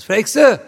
Was fragst du?